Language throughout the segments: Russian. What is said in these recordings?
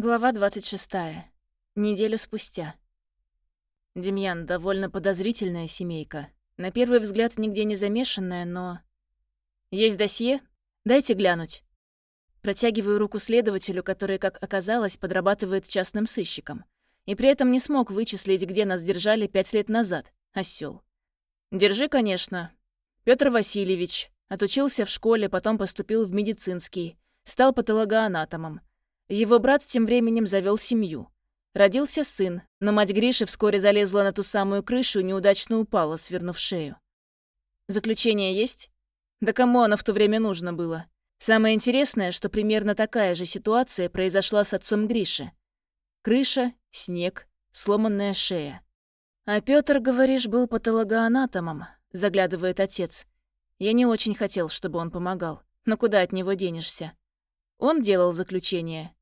Глава 26. Неделю спустя. Демьян довольно подозрительная семейка. На первый взгляд нигде не замешанная, но... Есть досье? Дайте глянуть. Протягиваю руку следователю, который, как оказалось, подрабатывает частным сыщиком. И при этом не смог вычислить, где нас держали пять лет назад. Осёл. Держи, конечно. Петр Васильевич. Отучился в школе, потом поступил в медицинский. Стал патологоанатомом. Его брат тем временем завел семью. Родился сын, но мать Гриши вскоре залезла на ту самую крышу и неудачно упала, свернув шею. Заключение есть? Да кому оно в то время нужно было? Самое интересное, что примерно такая же ситуация произошла с отцом Гриши. Крыша, снег, сломанная шея. «А Пётр, говоришь, был патологоанатомом», — заглядывает отец. «Я не очень хотел, чтобы он помогал. Но куда от него денешься?» Он делал заключение.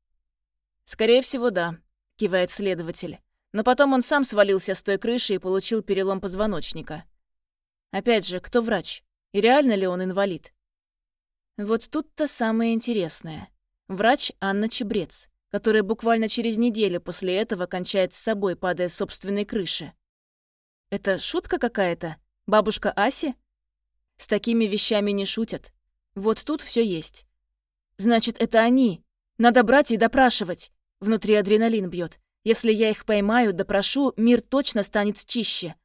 «Скорее всего, да», — кивает следователь. Но потом он сам свалился с той крыши и получил перелом позвоночника. Опять же, кто врач? И реально ли он инвалид? Вот тут-то самое интересное. Врач Анна Чебрец, которая буквально через неделю после этого кончает с собой, падая с собственной крыши. Это шутка какая-то? Бабушка Аси? С такими вещами не шутят. Вот тут все есть. Значит, это они. Надо брать и допрашивать. Внутри адреналин бьет. Если я их поймаю, допрошу, мир точно станет чище.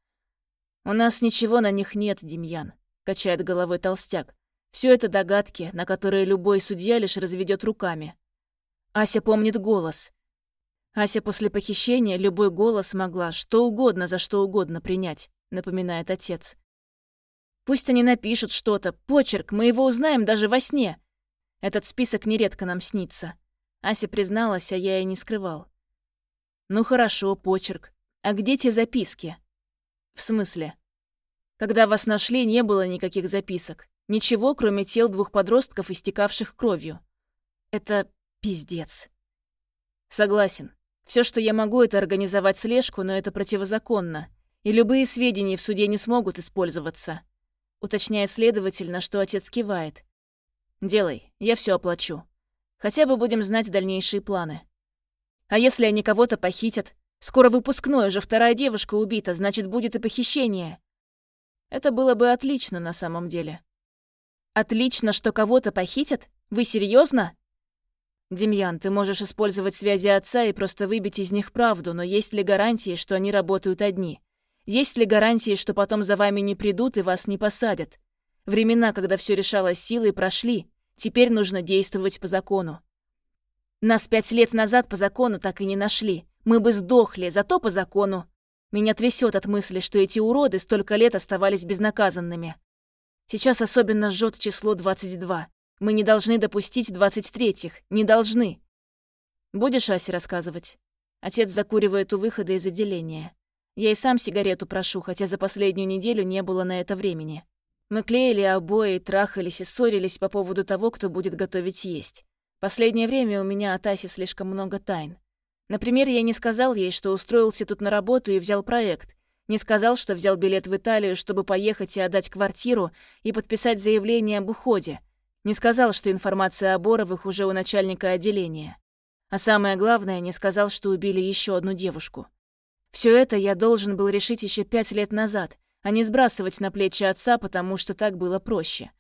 У нас ничего на них нет, Демьян, качает головой толстяк. Все это догадки, на которые любой судья лишь разведет руками. Ася помнит голос. Ася после похищения любой голос могла что угодно за что угодно принять, напоминает отец. Пусть они напишут что-то, почерк, мы его узнаем даже во сне. Этот список нередко нам снится. Ася призналась, а я и не скрывал. «Ну хорошо, почерк. А где те записки?» «В смысле?» «Когда вас нашли, не было никаких записок. Ничего, кроме тел двух подростков, истекавших кровью. Это пиздец». «Согласен. Все, что я могу, это организовать слежку, но это противозаконно. И любые сведения в суде не смогут использоваться», уточняет следователь, на что отец кивает. «Делай, я все оплачу». Хотя бы будем знать дальнейшие планы. А если они кого-то похитят? Скоро выпускной, уже вторая девушка убита, значит, будет и похищение. Это было бы отлично на самом деле. Отлично, что кого-то похитят? Вы серьезно? Демьян, ты можешь использовать связи отца и просто выбить из них правду, но есть ли гарантии, что они работают одни? Есть ли гарантии, что потом за вами не придут и вас не посадят? Времена, когда все решалось силой, прошли. Теперь нужно действовать по закону. Нас пять лет назад по закону так и не нашли. Мы бы сдохли, зато по закону. Меня трясет от мысли, что эти уроды столько лет оставались безнаказанными. Сейчас особенно жжет число 22. Мы не должны допустить 23-х. Не должны. Будешь Асе рассказывать? Отец закуривает у выхода из отделения. Я и сам сигарету прошу, хотя за последнюю неделю не было на это времени. Мы клеили обои, трахались и ссорились по поводу того, кто будет готовить есть. Последнее время у меня от Аси слишком много тайн. Например, я не сказал ей, что устроился тут на работу и взял проект. Не сказал, что взял билет в Италию, чтобы поехать и отдать квартиру и подписать заявление об уходе. Не сказал, что информация о Боровых уже у начальника отделения. А самое главное, не сказал, что убили еще одну девушку. Все это я должен был решить еще пять лет назад, а не сбрасывать на плечи отца, потому что так было проще.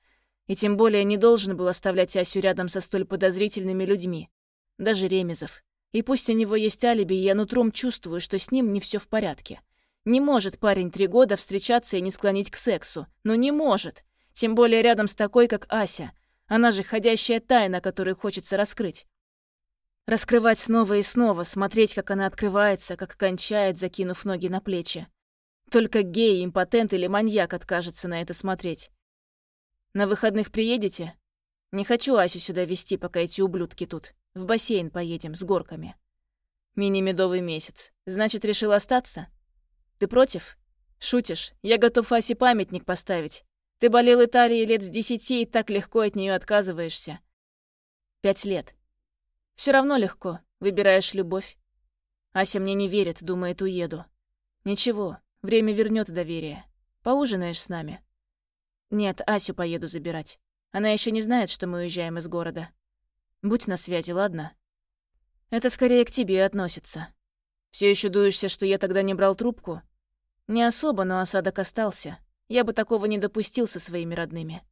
И тем более не должен был оставлять Асю рядом со столь подозрительными людьми. Даже Ремезов. И пусть у него есть алиби, я нутром чувствую, что с ним не все в порядке. Не может парень три года встречаться и не склонить к сексу. Ну не может. Тем более рядом с такой, как Ася. Она же ходящая тайна, которую хочется раскрыть. Раскрывать снова и снова, смотреть, как она открывается, как кончает, закинув ноги на плечи. Только гей, импотент или маньяк откажется на это смотреть. На выходных приедете? Не хочу Асю сюда везти, пока эти ублюдки тут. В бассейн поедем с горками. Мини-медовый месяц. Значит, решил остаться? Ты против? Шутишь? Я готов Асе памятник поставить. Ты болел Италией лет с десяти и так легко от нее отказываешься. Пять лет. Все равно легко. Выбираешь любовь. Ася мне не верит, думает, уеду. Ничего, Время вернет доверие. Поужинаешь с нами?» «Нет, Асю поеду забирать. Она еще не знает, что мы уезжаем из города. Будь на связи, ладно?» Это скорее к тебе относится. Все еще дуешься, что я тогда не брал трубку? Не особо, но осадок остался. Я бы такого не допустил со своими родными.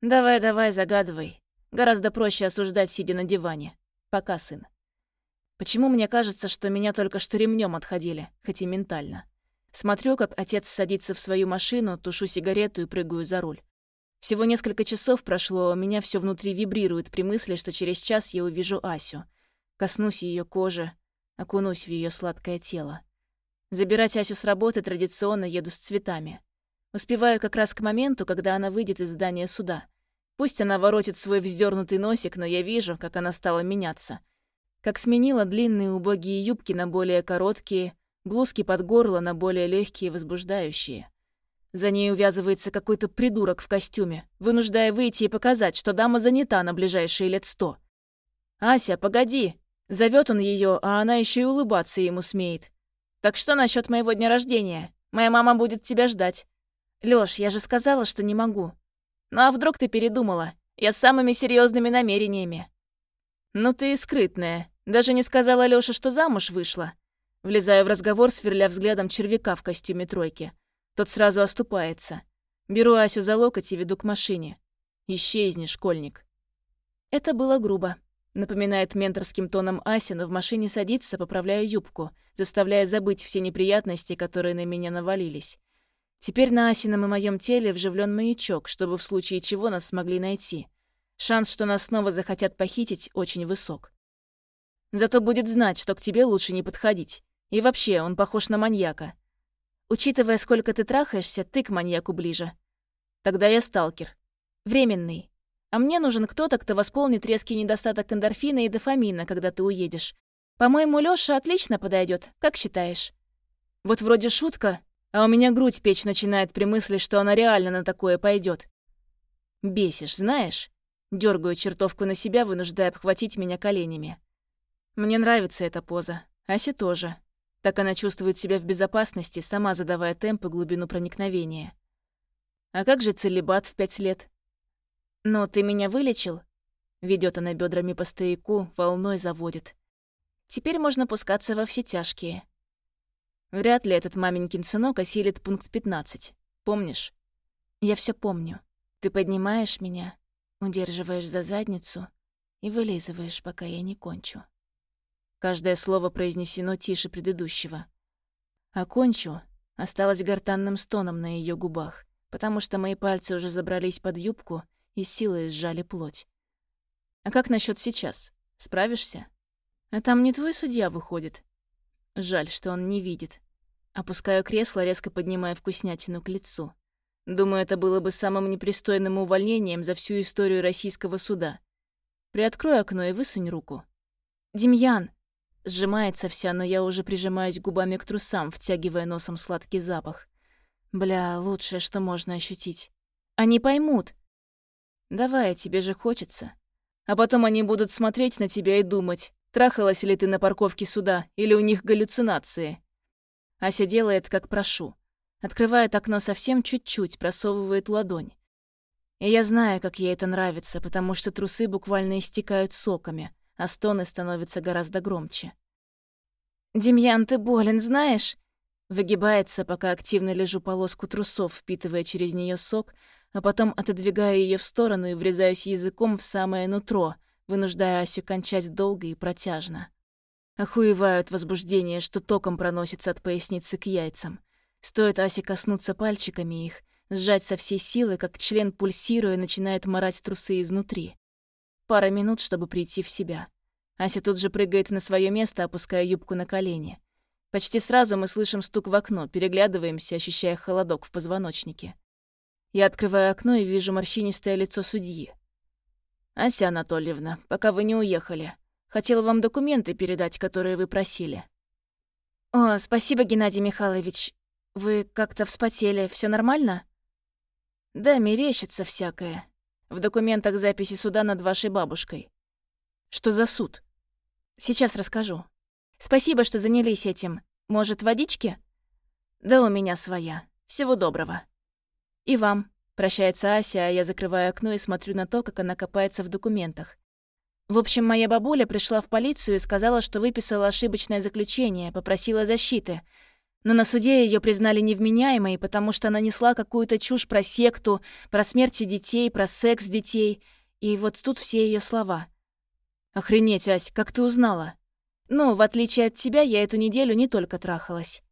Давай, давай, загадывай. Гораздо проще осуждать, сидя на диване. Пока, сын. Почему мне кажется, что меня только что ремнем отходили, хоть и ментально? Смотрю, как отец садится в свою машину, тушу сигарету и прыгаю за руль. Всего несколько часов прошло, у меня все внутри вибрирует при мысли, что через час я увижу Асю. Коснусь ее кожи, окунусь в ее сладкое тело. Забирать Асю с работы традиционно еду с цветами. Успеваю как раз к моменту, когда она выйдет из здания суда. Пусть она воротит свой вздернутый носик, но я вижу, как она стала меняться. Как сменила длинные убогие юбки на более короткие, блузки под горло на более легкие и возбуждающие. За ней увязывается какой-то придурок в костюме, вынуждая выйти и показать, что дама занята на ближайшие лет сто. «Ася, погоди!» Зовет он ее, а она еще и улыбаться ему смеет. «Так что насчет моего дня рождения? Моя мама будет тебя ждать». «Лёш, я же сказала, что не могу». «Ну а вдруг ты передумала? Я с самыми серьезными намерениями». «Ну ты и скрытная. Даже не сказала Лёше, что замуж вышла». Влезаю в разговор, сверля взглядом червяка в костюме тройки. Тот сразу оступается. Беру Асю за локоть и веду к машине. «Исчезни, школьник». Это было грубо. Напоминает менторским тоном Ася, но в машине садится, поправляя юбку, заставляя забыть все неприятности, которые на меня навалились. Теперь на Асином и моем теле вживлен маячок, чтобы в случае чего нас смогли найти. Шанс, что нас снова захотят похитить, очень высок. Зато будет знать, что к тебе лучше не подходить. И вообще, он похож на маньяка. Учитывая, сколько ты трахаешься, ты к маньяку ближе. Тогда я сталкер. Временный. А мне нужен кто-то, кто восполнит резкий недостаток эндорфина и дофамина, когда ты уедешь. По-моему, Лёша отлично подойдет. Как считаешь? Вот вроде шутка, а у меня грудь печь начинает при мысли, что она реально на такое пойдет. Бесишь, знаешь? Дергаю чертовку на себя, вынуждая обхватить меня коленями. Мне нравится эта поза. Асе тоже. Так она чувствует себя в безопасности, сама задавая темп и глубину проникновения. А как же целебат в пять лет? Но ты меня вылечил? Ведет она бедрами по стояку, волной заводит. Теперь можно пускаться во все тяжкие. Вряд ли этот маменькин сынок осилит пункт 15. Помнишь? Я все помню. Ты поднимаешь меня, удерживаешь за задницу и вылизываешь, пока я не кончу. Каждое слово произнесено тише предыдущего. «Окончу» осталось гортанным стоном на ее губах, потому что мои пальцы уже забрались под юбку и силой сжали плоть. «А как насчет сейчас? Справишься?» «А там не твой судья выходит?» Жаль, что он не видит. Опускаю кресло, резко поднимая вкуснятину к лицу. Думаю, это было бы самым непристойным увольнением за всю историю российского суда. Приоткрой окно и высунь руку. «Демьян!» Сжимается вся, но я уже прижимаюсь губами к трусам, втягивая носом сладкий запах. Бля, лучшее, что можно ощутить. Они поймут. Давай, тебе же хочется. А потом они будут смотреть на тебя и думать, трахалась ли ты на парковке суда или у них галлюцинации. Ася делает, как прошу. Открывает окно совсем чуть-чуть, просовывает ладонь. И я знаю, как ей это нравится, потому что трусы буквально истекают соками, а стоны становятся гораздо громче. «Демьян, ты болен, знаешь?» Выгибается, пока активно лежу полоску трусов, впитывая через нее сок, а потом отодвигаю ее в сторону и врезаюсь языком в самое нутро, вынуждая Асю кончать долго и протяжно. Охуеваю от возбуждения, что током проносится от поясницы к яйцам. Стоит Асе коснуться пальчиками их, сжать со всей силы, как член, пульсируя, начинает морать трусы изнутри. Пара минут, чтобы прийти в себя. Ася тут же прыгает на свое место, опуская юбку на колени. Почти сразу мы слышим стук в окно, переглядываемся, ощущая холодок в позвоночнике. Я открываю окно и вижу морщинистое лицо судьи. «Ася Анатольевна, пока вы не уехали, хотела вам документы передать, которые вы просили». «О, спасибо, Геннадий Михайлович. Вы как-то вспотели, все нормально?» «Да, мерещится всякое. В документах записи суда над вашей бабушкой. Что за суд? Сейчас расскажу. Спасибо, что занялись этим. Может, водички? Да у меня своя. Всего доброго. И вам. Прощается Ася, а я закрываю окно и смотрю на то, как она копается в документах. В общем, моя бабуля пришла в полицию и сказала, что выписала ошибочное заключение, попросила защиты. Но на суде ее признали невменяемой, потому что она несла какую-то чушь про секту, про смерти детей, про секс детей. И вот тут все ее слова. «Охренеть, Ась, как ты узнала?» «Ну, в отличие от тебя, я эту неделю не только трахалась».